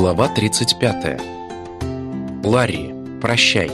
Глава 35. Ларри, прощай.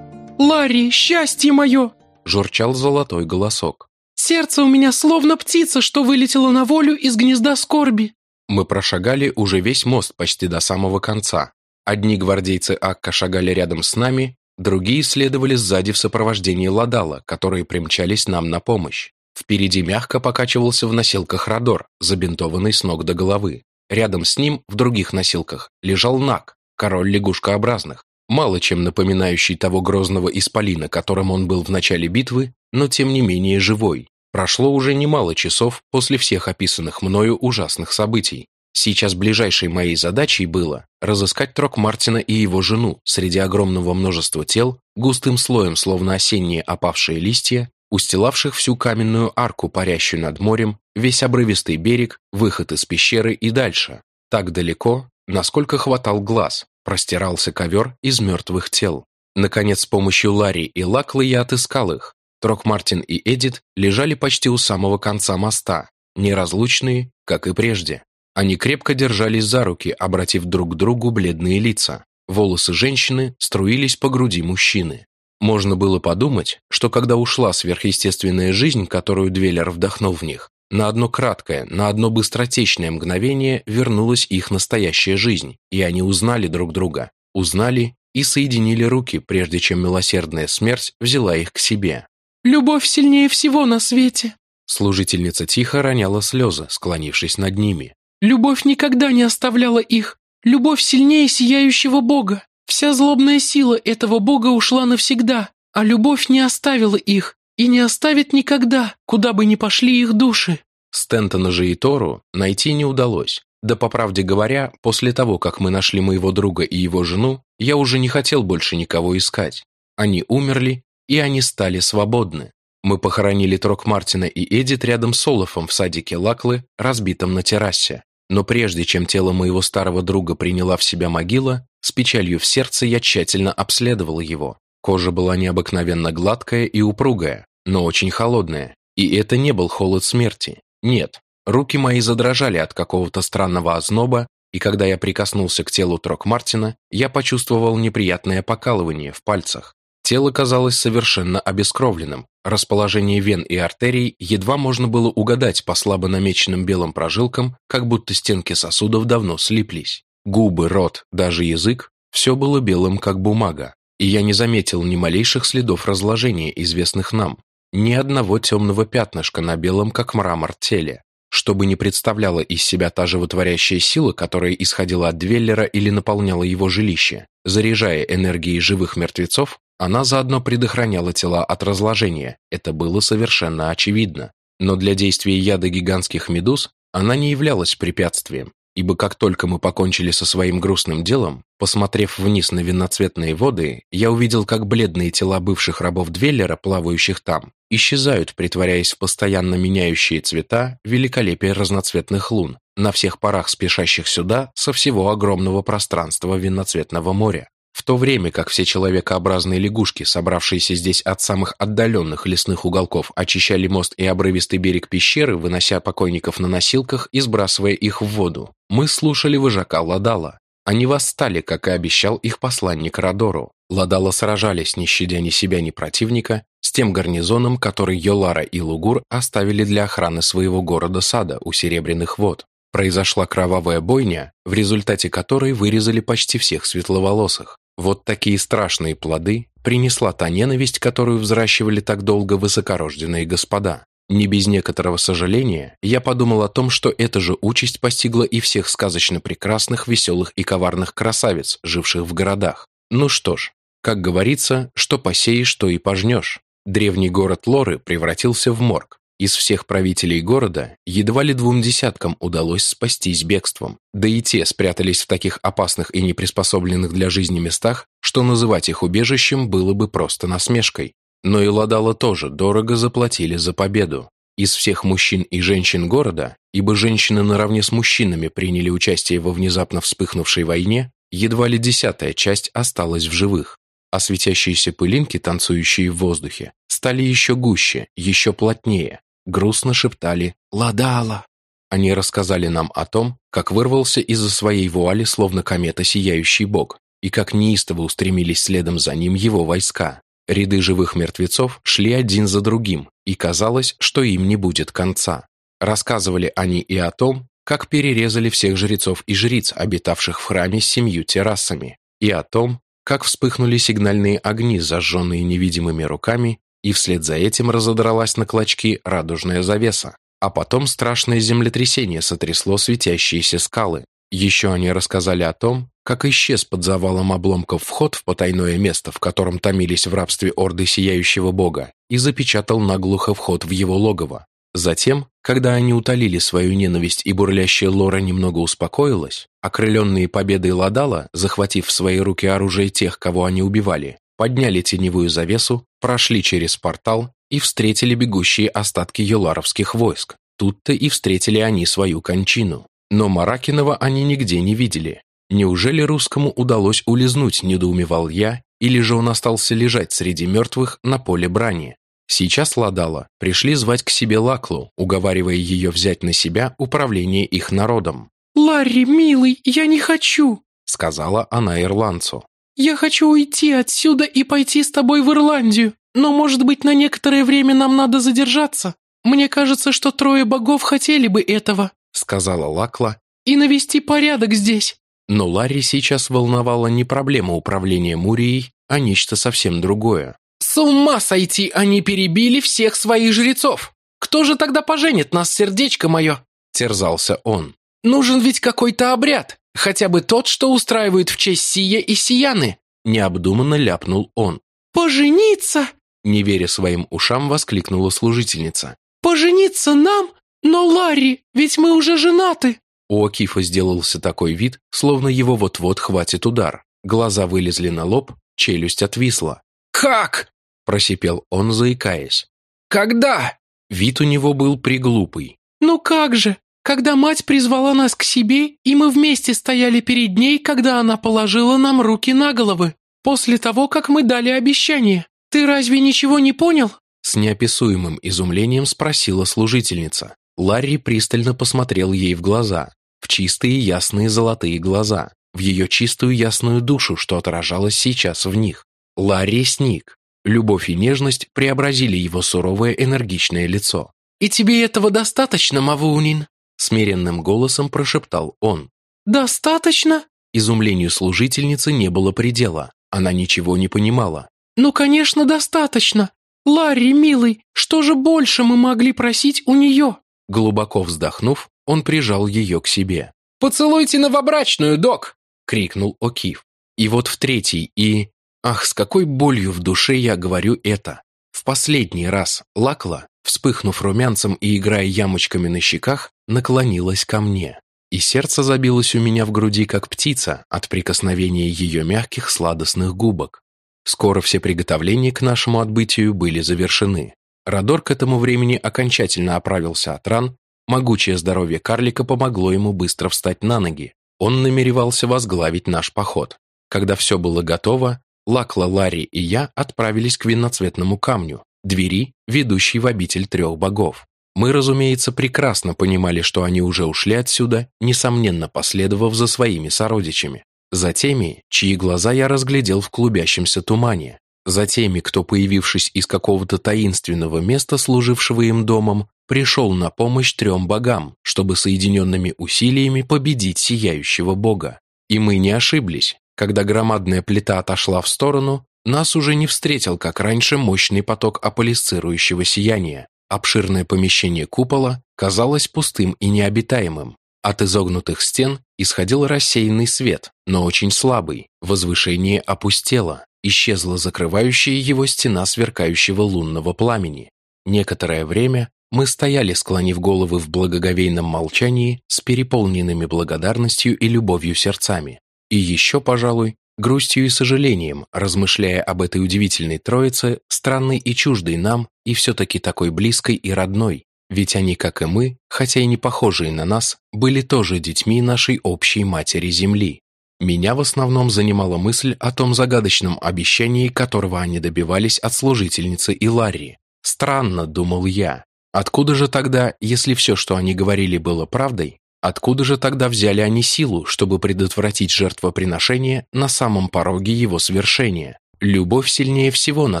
«Ларри, счастье мое!» – журчал золотой голосок. «Сердце у меня словно птица, что вылетела на волю из гнезда скорби!» Мы прошагали уже весь мост почти до самого конца. Одни гвардейцы Акка шагали рядом с нами, другие следовали сзади в сопровождении Ладала, которые примчались нам на помощь. Впереди мягко покачивался в носилках Родор, забинтованный с ног до головы. Рядом с ним, в других носилках, лежал Нак, король лягушкообразных, мало чем напоминающий того грозного исполина, которым он был в начале битвы, но тем не менее живой. Прошло уже немало часов после всех описанных мною ужасных событий. Сейчас ближайшей моей задачей было разыскать Трок Мартина и его жену среди огромного множества тел, густым слоем, словно осенние опавшие листья, устилавших всю каменную арку, парящую над морем, весь обрывистый берег, выход из пещеры и дальше. Так далеко, насколько хватал глаз, простирался ковер из мертвых тел. Наконец, с помощью Ларри и Лаклы я отыскал их. Трок Мартин и Эдит лежали почти у самого конца моста, неразлучные, как и прежде. Они крепко держались за руки, обратив друг к другу бледные лица. Волосы женщины струились по груди мужчины. Можно было подумать, что когда ушла сверхъестественная жизнь, которую Двеллер вдохнул в них, на одно краткое, на одно быстротечное мгновение вернулась их настоящая жизнь, и они узнали друг друга, узнали и соединили руки, прежде чем милосердная смерть взяла их к себе. «Любовь сильнее всего на свете!» Служительница тихо роняла слезы, склонившись над ними. «Любовь никогда не оставляла их! Любовь сильнее сияющего Бога! Вся злобная сила этого бога ушла навсегда, а любовь не оставила их и не оставит никогда, куда бы ни пошли их души. Стентона же и Тору найти не удалось. Да по правде говоря, после того, как мы нашли моего друга и его жену, я уже не хотел больше никого искать. Они умерли, и они стали свободны. Мы похоронили Трок Мартина и Эдит рядом с Олафом в садике Лаклы, разбитом на террасе. Но прежде чем тело моего старого друга приняла в себя могила, с печалью в сердце я тщательно обследовал его. Кожа была необыкновенно гладкая и упругая, но очень холодная. И это не был холод смерти. Нет, руки мои задрожали от какого-то странного озноба, и когда я прикоснулся к телу Трок Мартина, я почувствовал неприятное покалывание в пальцах. Тело казалось совершенно обескровленным. Расположение вен и артерий едва можно было угадать по слабо намеченным белым прожилкам, как будто стенки сосудов давно слиплись. Губы, рот, даже язык – все было белым, как бумага, и я не заметил ни малейших следов разложения, известных нам, ни одного темного пятнышка на белом, как мрамор, теле. Что бы ни представляла из себя та животворящая сила, которая исходила от Двеллера или наполняла его жилище, заряжая энергией живых мертвецов, она заодно предохраняла тела от разложения, это было совершенно очевидно. Но для действия яда гигантских медуз она не являлась препятствием ибо как только мы покончили со своим грустным делом, посмотрев вниз на винноцветные воды, я увидел, как бледные тела бывших рабов Двеллера, плавающих там, исчезают, притворяясь в постоянно меняющие цвета великолепие разноцветных лун, на всех парах спешащих сюда со всего огромного пространства винноцветного моря. В то время как все человекообразные лягушки, собравшиеся здесь от самых отдаленных лесных уголков, очищали мост и обрывистый берег пещеры, вынося покойников на носилках и сбрасывая их в воду, мы слушали вожака Ладала. Они восстали, как и обещал их посланник Радору. Ладала сражались, не щадя ни себя, ни противника, с тем гарнизоном, который Йолара и Лугур оставили для охраны своего города-сада у Серебряных вод. Произошла кровавая бойня, в результате которой вырезали почти всех светловолосых. Вот такие страшные плоды принесла та ненависть, которую взращивали так долго высокорожденные господа. Не без некоторого сожаления я подумал о том, что эта же участь постигла и всех сказочно прекрасных, веселых и коварных красавиц, живших в городах. Ну что ж, как говорится, что посеешь, то и пожнешь. Древний город Лоры превратился в морг. Из всех правителей города едва ли двум десяткам удалось спастись бегством, да и те спрятались в таких опасных и неприспособленных для жизни местах, что называть их убежищем было бы просто насмешкой. Но и Ладала тоже дорого заплатили за победу. Из всех мужчин и женщин города, ибо женщины наравне с мужчинами приняли участие во внезапно вспыхнувшей войне, едва ли десятая часть осталась в живых, а светящиеся пылинки, танцующие в воздухе, стали еще гуще, еще плотнее, грустно шептали «Ладала». Они рассказали нам о том, как вырвался из-за своей вуали словно комета сияющий бог, и как неистово устремились следом за ним его войска. Ряды живых мертвецов шли один за другим, и казалось, что им не будет конца. Рассказывали они и о том, как перерезали всех жрецов и жриц, обитавших в храме с семью террасами, и о том, как вспыхнули сигнальные огни, зажженные невидимыми руками, и вслед за этим разодралась на клочки радужная завеса. А потом страшное землетрясение сотрясло светящиеся скалы. Еще они рассказали о том, как исчез под завалом обломков вход в потайное место, в котором томились в рабстве орды Сияющего Бога, и запечатал наглухо вход в его логово. Затем, когда они утолили свою ненависть и бурлящая лора немного успокоилась, окрыленные победой Ладала, захватив в свои руки оружие тех, кого они убивали, подняли теневую завесу, прошли через портал и встретили бегущие остатки юларовских войск. Тут-то и встретили они свою кончину. Но Маракинова они нигде не видели. Неужели русскому удалось улизнуть, недоумевал я, или же он остался лежать среди мертвых на поле брани? Сейчас Ладала пришли звать к себе Лаклу, уговаривая ее взять на себя управление их народом. «Ларри, милый, я не хочу», — сказала она ирландцу. «Я хочу уйти отсюда и пойти с тобой в Ирландию, но, может быть, на некоторое время нам надо задержаться. Мне кажется, что трое богов хотели бы этого», — сказала Лакла, «и навести порядок здесь». Но Ларри сейчас волновала не проблема управления Мурией, а нечто совсем другое. С ума сойти, они перебили всех своих жрецов! Кто же тогда поженит нас, сердечко мое?» Терзался он. «Нужен ведь какой-то обряд, хотя бы тот, что устраивают в честь Сия и Сияны!» Необдуманно ляпнул он. «Пожениться?» Не веря своим ушам, воскликнула служительница. «Пожениться нам? Но, Ларри, ведь мы уже женаты!» У Акифа сделался такой вид, словно его вот-вот хватит удар. Глаза вылезли на лоб, челюсть отвисла. «Как?» просипел он, заикаясь. «Когда?» Вид у него был приглупый. «Ну как же, когда мать призвала нас к себе, и мы вместе стояли перед ней, когда она положила нам руки на головы, после того, как мы дали обещание. Ты разве ничего не понял?» С неописуемым изумлением спросила служительница. Ларри пристально посмотрел ей в глаза, в чистые ясные золотые глаза, в ее чистую ясную душу, что отражалось сейчас в них. Ларри сник, Любовь и нежность преобразили его суровое энергичное лицо. «И тебе этого достаточно, Мавунин?» Смиренным голосом прошептал он. «Достаточно?» Изумлению служительницы не было предела. Она ничего не понимала. «Ну, конечно, достаточно. Ларри, милый, что же больше мы могли просить у нее?» Глубоко вздохнув, он прижал ее к себе. «Поцелуйте новобрачную, док!» — крикнул Окиф. И вот в третий и Ах, с какой болью в душе я говорю это. В последний раз Лакла, вспыхнув румянцем и играя ямочками на щеках, наклонилась ко мне. И сердце забилось у меня в груди, как птица, от прикосновения ее мягких сладостных губок. Скоро все приготовления к нашему отбытию были завершены. Радор к этому времени окончательно оправился от ран, могучее здоровье карлика помогло ему быстро встать на ноги. Он намеревался возглавить наш поход. Когда все было готово, Лакла, Ларри и я отправились к винноцветному камню, двери, ведущей в обитель трех богов. Мы, разумеется, прекрасно понимали, что они уже ушли отсюда, несомненно последовав за своими сородичами. За теми, чьи глаза я разглядел в клубящемся тумане. За теми, кто, появившись из какого-то таинственного места, служившего им домом, пришел на помощь трем богам, чтобы соединенными усилиями победить сияющего бога. И мы не ошиблись. Когда громадная плита отошла в сторону, нас уже не встретил, как раньше, мощный поток аполисцирующего сияния. Обширное помещение купола казалось пустым и необитаемым. От изогнутых стен исходил рассеянный свет, но очень слабый. Возвышение опустело. Исчезла закрывающая его стена сверкающего лунного пламени. Некоторое время мы стояли, склонив головы в благоговейном молчании с переполненными благодарностью и любовью сердцами. И еще, пожалуй, грустью и сожалением, размышляя об этой удивительной троице, странной и чуждой нам, и все-таки такой близкой и родной, ведь они, как и мы, хотя и не похожие на нас, были тоже детьми нашей общей матери Земли. Меня в основном занимала мысль о том загадочном обещании, которого они добивались от служительницы Иларии. Странно, думал я, Откуда же тогда, если все, что они говорили, было правдой, откуда же тогда взяли они силу, чтобы предотвратить жертвоприношение на самом пороге его свершения? Любовь сильнее всего на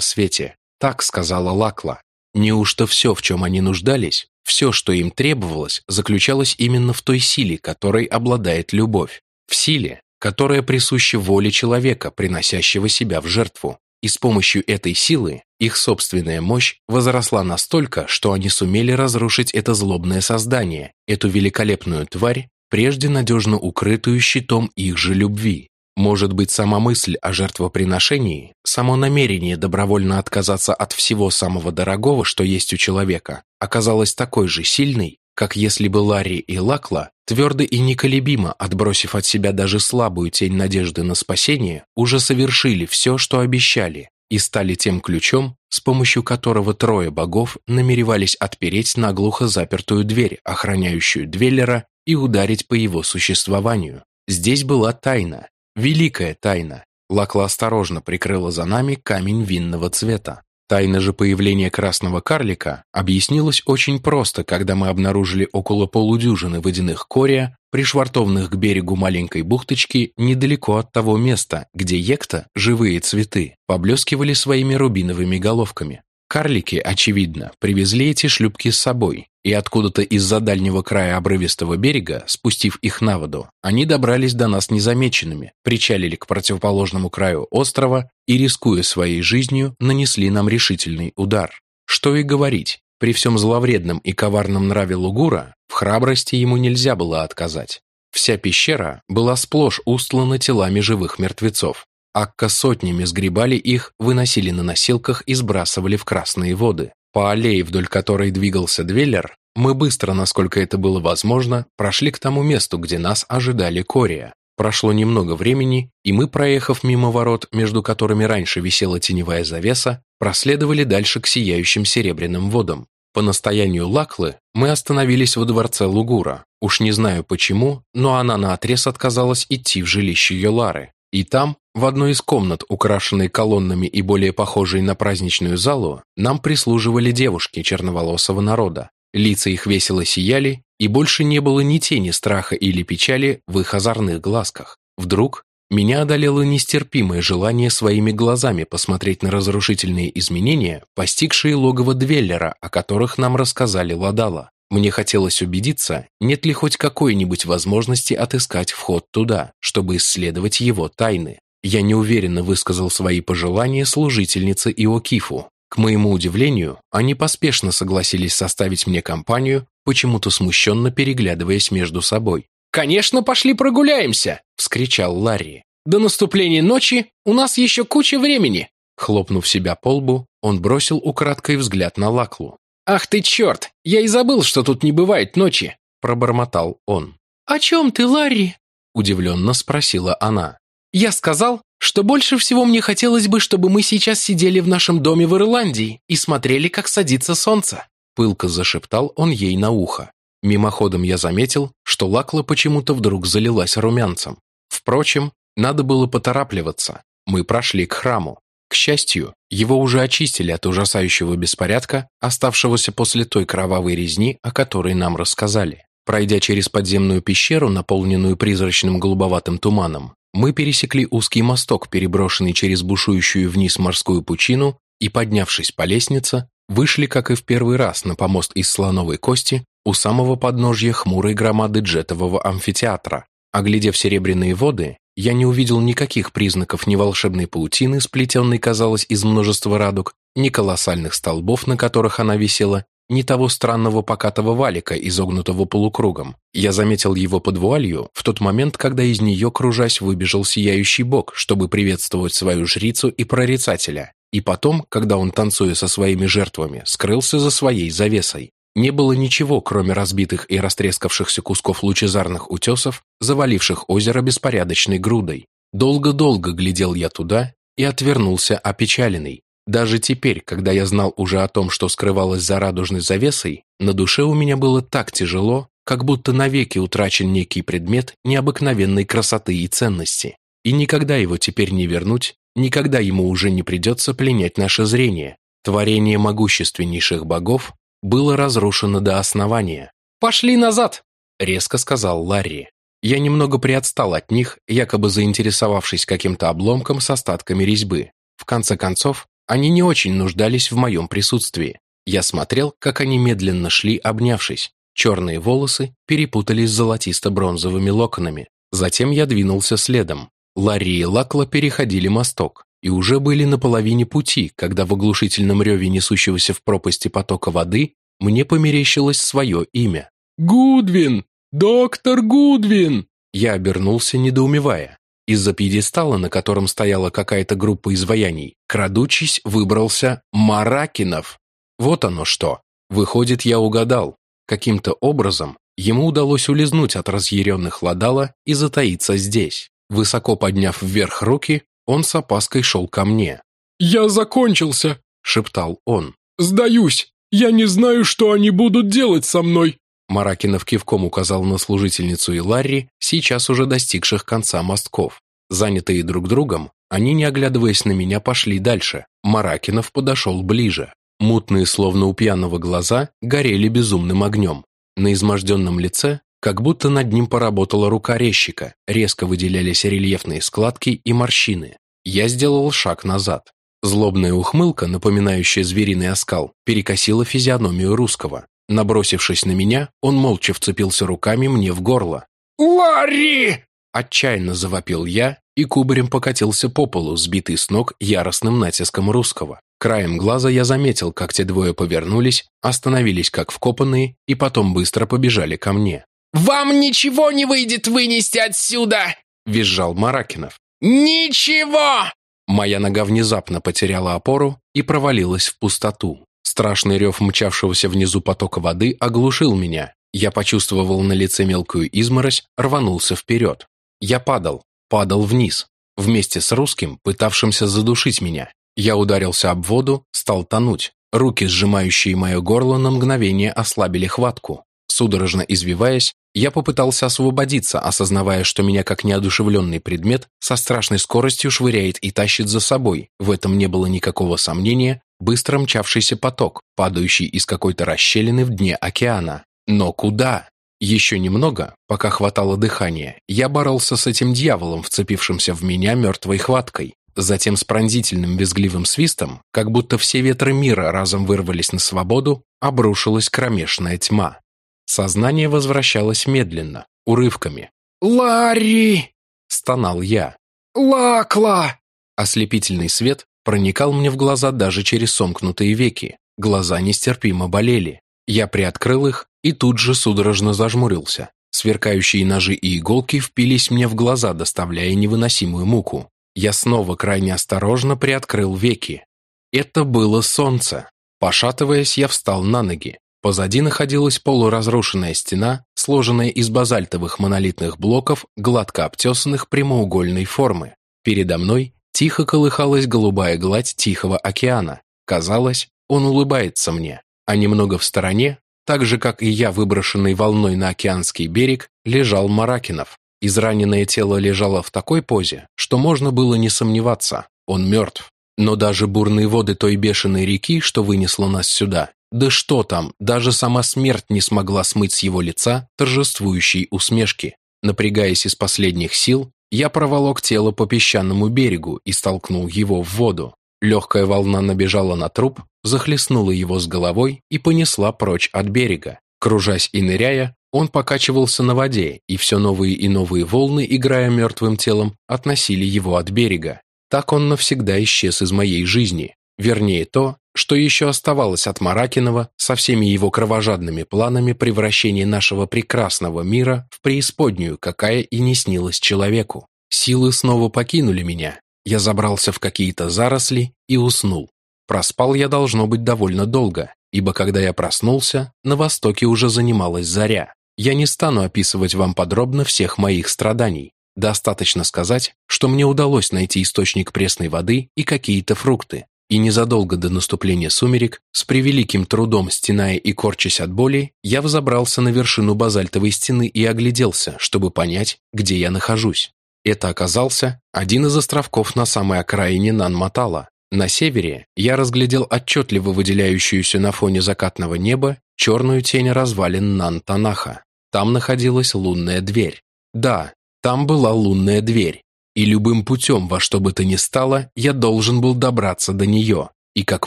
свете, так сказала Лакла. Неужто все, в чем они нуждались, все, что им требовалось, заключалось именно в той силе, которой обладает любовь, в силе, которая присуща воле человека, приносящего себя в жертву. И с помощью этой силы их собственная мощь возросла настолько, что они сумели разрушить это злобное создание, эту великолепную тварь, прежде надежно укрытую щитом их же любви. Может быть, сама мысль о жертвоприношении, само намерение добровольно отказаться от всего самого дорогого, что есть у человека, оказалось такой же сильной, как если бы Ларри и Лакла, твердо и неколебимо отбросив от себя даже слабую тень надежды на спасение, уже совершили все, что обещали, и стали тем ключом, с помощью которого трое богов намеревались отпереть наглухо запертую дверь, охраняющую Двеллера, и ударить по его существованию. Здесь была тайна, великая тайна. Лакла осторожно прикрыла за нами камень винного цвета. Тайна же появления красного карлика объяснилась очень просто, когда мы обнаружили около полудюжины водяных кория, пришвартованных к берегу маленькой бухточки недалеко от того места, где екта, живые цветы, поблескивали своими рубиновыми головками. Карлики, очевидно, привезли эти шлюпки с собой, и откуда-то из-за дальнего края обрывистого берега, спустив их на воду, они добрались до нас незамеченными, причалили к противоположному краю острова и, рискуя своей жизнью, нанесли нам решительный удар. Что и говорить, при всем зловредном и коварном нраве Лугура в храбрости ему нельзя было отказать. Вся пещера была сплошь устлана телами живых мертвецов, Акка сотнями сгребали их, выносили на носилках и сбрасывали в красные воды. По аллее, вдоль которой двигался Двеллер, мы быстро, насколько это было возможно, прошли к тому месту, где нас ожидали Кория. Прошло немного времени, и мы, проехав мимо ворот, между которыми раньше висела теневая завеса, проследовали дальше к сияющим серебряным водам. По настоянию Лаклы мы остановились во дворце Лугура. Уж не знаю почему, но она наотрез отказалась идти в жилище Йолары. И там, в одной из комнат, украшенной колоннами и более похожей на праздничную залу, нам прислуживали девушки черноволосого народа. Лица их весело сияли, и больше не было ни тени страха или печали в их озорных глазках. Вдруг меня одолело нестерпимое желание своими глазами посмотреть на разрушительные изменения, постигшие логово Двеллера, о которых нам рассказали Ладала. Мне хотелось убедиться, нет ли хоть какой-нибудь возможности отыскать вход туда, чтобы исследовать его тайны. Я неуверенно высказал свои пожелания служительнице Иокифу. К моему удивлению, они поспешно согласились составить мне компанию, почему-то смущенно переглядываясь между собой. «Конечно, пошли прогуляемся!» – вскричал Ларри. «До наступления ночи у нас еще куча времени!» Хлопнув себя по лбу, он бросил украдкой взгляд на Лаклу. «Ах ты черт! Я и забыл, что тут не бывает ночи!» Пробормотал он. «О чем ты, Ларри?» Удивленно спросила она. «Я сказал, что больше всего мне хотелось бы, чтобы мы сейчас сидели в нашем доме в Ирландии и смотрели, как садится солнце». Пылко зашептал он ей на ухо. Мимоходом я заметил, что Лакла почему-то вдруг залилась румянцем. Впрочем, надо было поторапливаться. Мы прошли к храму. К счастью, его уже очистили от ужасающего беспорядка, оставшегося после той кровавой резни, о которой нам рассказали. Пройдя через подземную пещеру, наполненную призрачным голубоватым туманом, мы пересекли узкий мосток, переброшенный через бушующую вниз морскую пучину, и, поднявшись по лестнице, вышли, как и в первый раз, на помост из слоновой кости у самого подножья хмурой громады джетового амфитеатра. Оглядев серебряные воды, я не увидел никаких признаков ни волшебной паутины, сплетенной, казалось, из множества радуг, ни колоссальных столбов, на которых она висела, ни того странного покатого валика, изогнутого полукругом. Я заметил его под вуалью в тот момент, когда из нее, кружась, выбежал сияющий бог, чтобы приветствовать свою жрицу и прорицателя. И потом, когда он, танцуя со своими жертвами, скрылся за своей завесой. Не было ничего, кроме разбитых и растрескавшихся кусков лучезарных утесов, заваливших озеро беспорядочной грудой. Долго-долго глядел я туда и отвернулся опечаленный. Даже теперь, когда я знал уже о том, что скрывалось за радужной завесой, на душе у меня было так тяжело, как будто навеки утрачен некий предмет необыкновенной красоты и ценности. И никогда его теперь не вернуть, никогда ему уже не придется пленять наше зрение. Творение могущественнейших богов было разрушено до основания. «Пошли назад!» – резко сказал Ларри. Я немного приотстал от них, якобы заинтересовавшись каким-то обломком с остатками резьбы. В конце концов, они не очень нуждались в моем присутствии. Я смотрел, как они медленно шли, обнявшись. Черные волосы перепутались с золотисто-бронзовыми локонами. Затем я двинулся следом. Ларри и Лакла переходили мосток и уже были на половине пути, когда в оглушительном реве несущегося в пропасти потока воды мне померещилось свое имя. «Гудвин! Доктор Гудвин!» Я обернулся, недоумевая. Из-за пьедестала, на котором стояла какая-то группа изваяний, крадучись, выбрался Маракинов. Вот оно что. Выходит, я угадал. Каким-то образом ему удалось улизнуть от разъяренных Ладала и затаиться здесь. Высоко подняв вверх руки, он с опаской шел ко мне. «Я закончился!» – шептал он. «Сдаюсь! Я не знаю, что они будут делать со мной!» Маракинов кивком указал на служительницу и Ларри, сейчас уже достигших конца мостков. Занятые друг другом, они, не оглядываясь на меня, пошли дальше. Маракинов подошел ближе. Мутные, словно у пьяного глаза, горели безумным огнем. На изможденном лице как будто над ним поработала рука резчика, резко выделялись рельефные складки и морщины. Я сделал шаг назад. Злобная ухмылка, напоминающая звериный оскал, перекосила физиономию русского. Набросившись на меня, он молча вцепился руками мне в горло. «Ларри!» Отчаянно завопил я и кубарем покатился по полу, сбитый с ног яростным натиском русского. Краем глаза я заметил, как те двое повернулись, остановились как вкопанные и потом быстро побежали ко мне. «Вам ничего не выйдет вынести отсюда!» – визжал Маракинов. «Ничего!» Моя нога внезапно потеряла опору и провалилась в пустоту. Страшный рев мчавшегося внизу потока воды оглушил меня. Я почувствовал на лице мелкую изморозь, рванулся вперед. Я падал, падал вниз, вместе с русским, пытавшимся задушить меня. Я ударился об воду, стал тонуть. Руки, сжимающие мое горло, на мгновение ослабили хватку. Судорожно извиваясь, я попытался освободиться, осознавая, что меня как неодушевленный предмет со страшной скоростью швыряет и тащит за собой. В этом не было никакого сомнения, быстро мчавшийся поток, падающий из какой-то расщелины в дне океана. Но куда? Еще немного, пока хватало дыхания, я боролся с этим дьяволом, вцепившимся в меня мертвой хваткой. Затем с пронзительным визгливым свистом, как будто все ветры мира разом вырвались на свободу, обрушилась кромешная тьма. Сознание возвращалось медленно, урывками. «Ларри!» – стонал я. «Лакла!» Ослепительный свет проникал мне в глаза даже через сомкнутые веки. Глаза нестерпимо болели. Я приоткрыл их и тут же судорожно зажмурился. Сверкающие ножи и иголки впились мне в глаза, доставляя невыносимую муку. Я снова крайне осторожно приоткрыл веки. Это было солнце. Пошатываясь, я встал на ноги. Позади находилась полуразрушенная стена, сложенная из базальтовых монолитных блоков, гладко обтесанных прямоугольной формы. Передо мной тихо колыхалась голубая гладь Тихого океана. Казалось, он улыбается мне. А немного в стороне, так же, как и я, выброшенный волной на океанский берег, лежал Маракинов. Израненное тело лежало в такой позе, что можно было не сомневаться, он мертв. Но даже бурные воды той бешеной реки, что вынесло нас сюда, да что там, даже сама смерть не смогла смыть с его лица торжествующей усмешки. Напрягаясь из последних сил, я проволок тело по песчаному берегу и столкнул его в воду. Легкая волна набежала на труп, захлестнула его с головой и понесла прочь от берега. Кружась и ныряя, он покачивался на воде, и все новые и новые волны, играя мертвым телом, относили его от берега. Так он навсегда исчез из моей жизни. Вернее, то, что еще оставалось от Маракинова со всеми его кровожадными планами превращения нашего прекрасного мира в преисподнюю, какая и не снилась человеку. Силы снова покинули меня. Я забрался в какие-то заросли и уснул. Проспал я, должно быть, довольно долго, ибо когда я проснулся, на востоке уже занималась заря. Я не стану описывать вам подробно всех моих страданий. Достаточно сказать, что мне удалось найти источник пресной воды и какие-то фрукты, и незадолго до наступления сумерек, с превеликим трудом стеная и корчась от боли, я взобрался на вершину базальтовой стены и огляделся, чтобы понять, где я нахожусь. Это оказался один из островков на самой окраине Нанматала. На севере я разглядел отчетливо выделяющуюся на фоне закатного неба черную тень развалин Нантанаха. Там находилась лунная дверь. Да, там была лунная дверь, и любым путем, во что бы то ни стало, я должен был добраться до нее, и как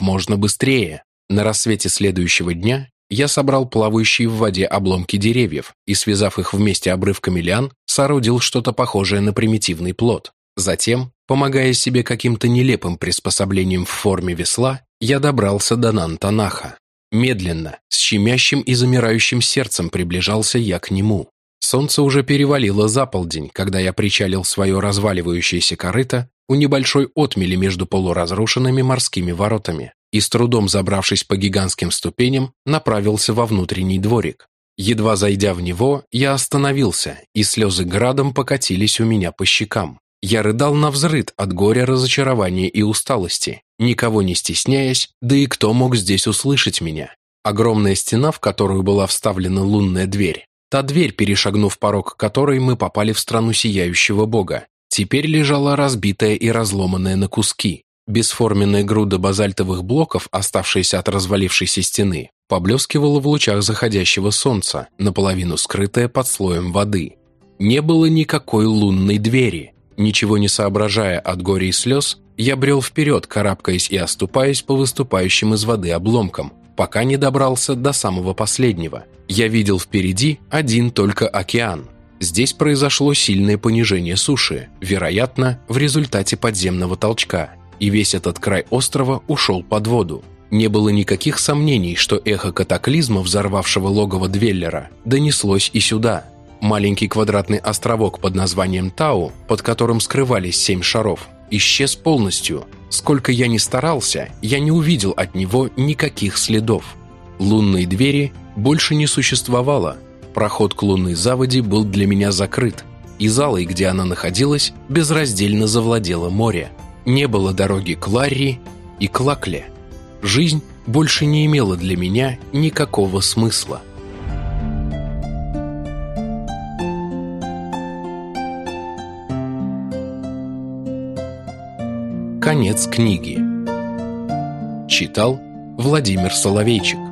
можно быстрее. На рассвете следующего дня я собрал плавающие в воде обломки деревьев и, связав их вместе обрывками лиан, соорудил что-то похожее на примитивный плод. Затем, помогая себе каким-то нелепым приспособлением в форме весла, я добрался до Нантанаха. Медленно, с щемящим и замирающим сердцем приближался я к нему. Солнце уже перевалило за полдень, когда я причалил свое разваливающееся корыто у небольшой отмели между полуразрушенными морскими воротами и, с трудом забравшись по гигантским ступеням, направился во внутренний дворик. Едва зайдя в него, я остановился, и слезы градом покатились у меня по щекам. Я рыдал на взрыд от горя, разочарования и усталости, никого не стесняясь, да и кто мог здесь услышать меня. Огромная стена, в которую была вставлена лунная дверь, Та дверь, перешагнув порог которой мы попали в страну сияющего бога, теперь лежала разбитая и разломанная на куски. Бесформенная груда базальтовых блоков, оставшаяся от развалившейся стены, поблескивала в лучах заходящего солнца, наполовину скрытая под слоем воды. Не было никакой лунной двери. Ничего не соображая от горя и слез, я брел вперед, карабкаясь и оступаясь по выступающим из воды обломкам, пока не добрался до самого последнего. Я видел впереди один только океан. Здесь произошло сильное понижение суши, вероятно, в результате подземного толчка, и весь этот край острова ушел под воду. Не было никаких сомнений, что эхо катаклизма, взорвавшего логово Двеллера, донеслось и сюда. Маленький квадратный островок под названием Тау, под которым скрывались семь шаров, исчез полностью. Сколько я ни старался, я не увидел от него никаких следов. Лунной двери больше не существовало. Проход к лунной заводе был для меня закрыт, и залой, где она находилась, безраздельно завладело море. Не было дороги к Ларри и к Лакле. Жизнь больше не имела для меня никакого смысла. Конец книги. Читал Владимир Соловейчик.